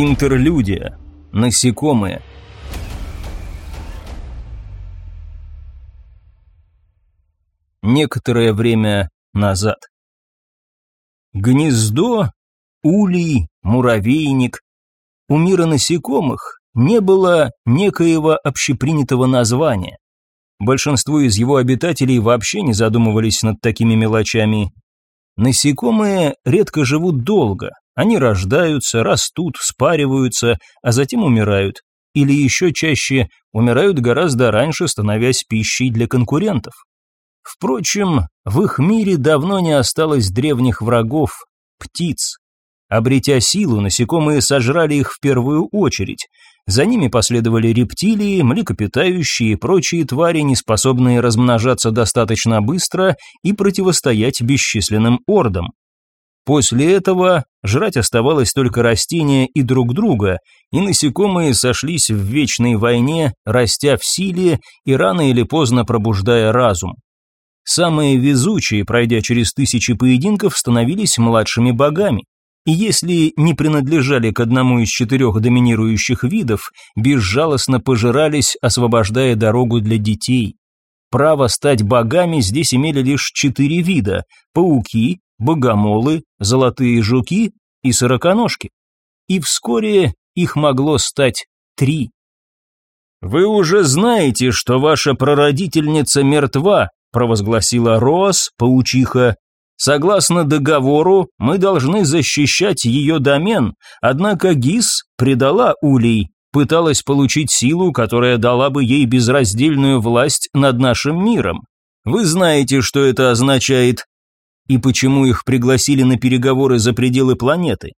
Интерлюдия. Насекомые. Некоторое время назад. Гнездо, улей, муравейник. У мира насекомых не было некоего общепринятого названия. Большинство из его обитателей вообще не задумывались над такими мелочами. Насекомые редко живут долго, они рождаются, растут, спариваются, а затем умирают. Или еще чаще, умирают гораздо раньше, становясь пищей для конкурентов. Впрочем, в их мире давно не осталось древних врагов – птиц. Обретя силу, насекомые сожрали их в первую очередь. За ними последовали рептилии, млекопитающие и прочие твари, не способные размножаться достаточно быстро и противостоять бесчисленным ордам. После этого жрать оставалось только растения и друг друга, и насекомые сошлись в вечной войне, растя в силе и рано или поздно пробуждая разум. Самые везучие, пройдя через тысячи поединков, становились младшими богами. И если не принадлежали к одному из четырех доминирующих видов, безжалостно пожирались, освобождая дорогу для детей. Право стать богами здесь имели лишь четыре вида – пауки, богомолы, золотые жуки и сороконожки. И вскоре их могло стать три. «Вы уже знаете, что ваша прародительница мертва», провозгласила Роас, паучиха. «Согласно договору, мы должны защищать ее домен, однако Гис предала Улей, пыталась получить силу, которая дала бы ей безраздельную власть над нашим миром. Вы знаете, что это означает, и почему их пригласили на переговоры за пределы планеты.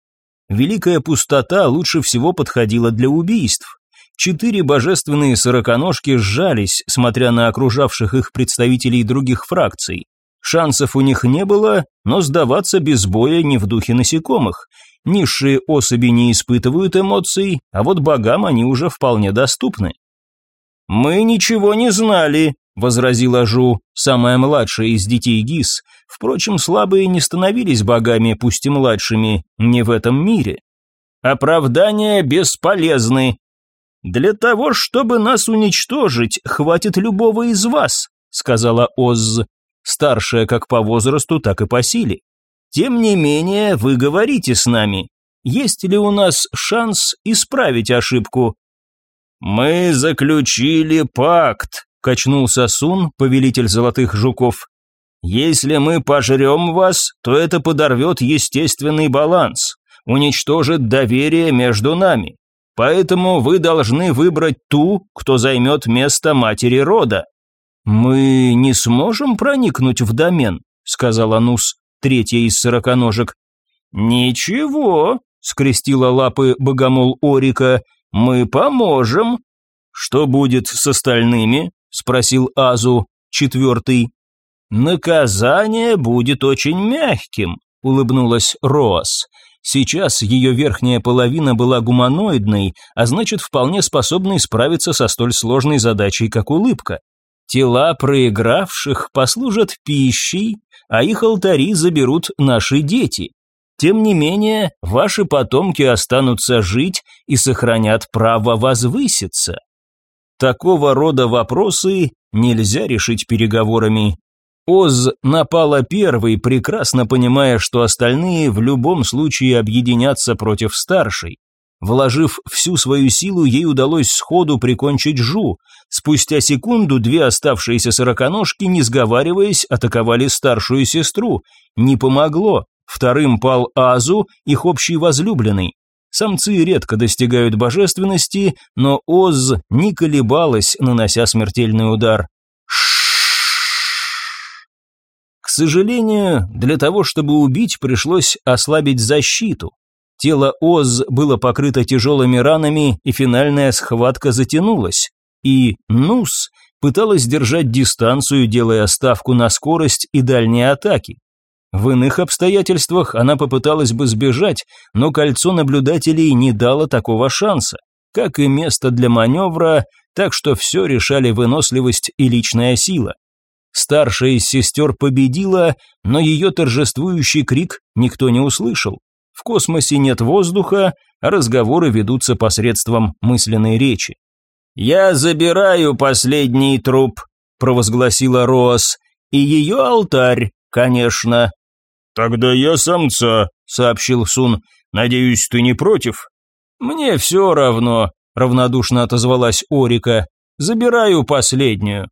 Великая пустота лучше всего подходила для убийств. Четыре божественные сороконожки сжались, смотря на окружавших их представителей других фракций. Шансов у них не было, но сдаваться без боя не в духе насекомых. Низшие особи не испытывают эмоций, а вот богам они уже вполне доступны. «Мы ничего не знали», — возразила Жу, самая младшая из детей Гис. Впрочем, слабые не становились богами, пусть и младшими, не в этом мире. «Оправдания бесполезны. Для того, чтобы нас уничтожить, хватит любого из вас», — сказала Оз, старшая как по возрасту, так и по силе. «Тем не менее, вы говорите с нами. Есть ли у нас шанс исправить ошибку?» «Мы заключили пакт», — качнулся Сун, повелитель золотых жуков. «Если мы пожрем вас, то это подорвет естественный баланс, уничтожит доверие между нами. Поэтому вы должны выбрать ту, кто займет место матери рода». «Мы не сможем проникнуть в домен», — сказал Анус, третья из сороконожек. «Ничего», — скрестила лапы богомол Орика, — «мы поможем». «Что будет с остальными?» — спросил Азу, четвертый. «Наказание будет очень мягким», — улыбнулась Роас. Сейчас ее верхняя половина была гуманоидной, а значит вполне способной справиться со столь сложной задачей, как улыбка. Тела проигравших послужат пищей, а их алтари заберут наши дети. Тем не менее, ваши потомки останутся жить и сохранят право возвыситься. Такого рода вопросы нельзя решить переговорами. Оз напала первой, прекрасно понимая, что остальные в любом случае объединятся против старшей. Вложив всю свою силу, ей удалось сходу прикончить Жу. Спустя секунду две оставшиеся сороконожки, не сговариваясь, атаковали старшую сестру. Не помогло. Вторым пал Азу, их общий возлюбленный. Самцы редко достигают божественности, но Оз не колебалась, нанося смертельный удар. К сожалению, для того, чтобы убить, пришлось ослабить защиту. Тело Оз было покрыто тяжелыми ранами, и финальная схватка затянулась. И Нус пыталась держать дистанцию, делая ставку на скорость и дальние атаки. В иных обстоятельствах она попыталась бы сбежать, но кольцо наблюдателей не дало такого шанса, как и место для маневра, так что все решали выносливость и личная сила. Старшая из сестер победила, но ее торжествующий крик никто не услышал. В космосе нет воздуха, а разговоры ведутся посредством мысленной речи. «Я забираю последний труп», – провозгласила Роас, – «и ее алтарь, конечно». «Тогда я самца», – сообщил Сун. «Надеюсь, ты не против?» «Мне все равно», – равнодушно отозвалась Орика. «Забираю последнюю».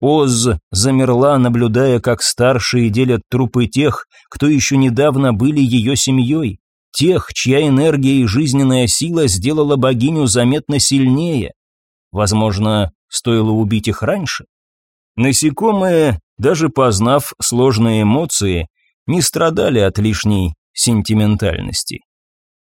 Оз замерла, наблюдая, как старшие делят трупы тех, кто еще недавно были ее семьей, тех, чья энергия и жизненная сила сделала богиню заметно сильнее. Возможно, стоило убить их раньше? Насекомые, даже познав сложные эмоции, не страдали от лишней сентиментальности.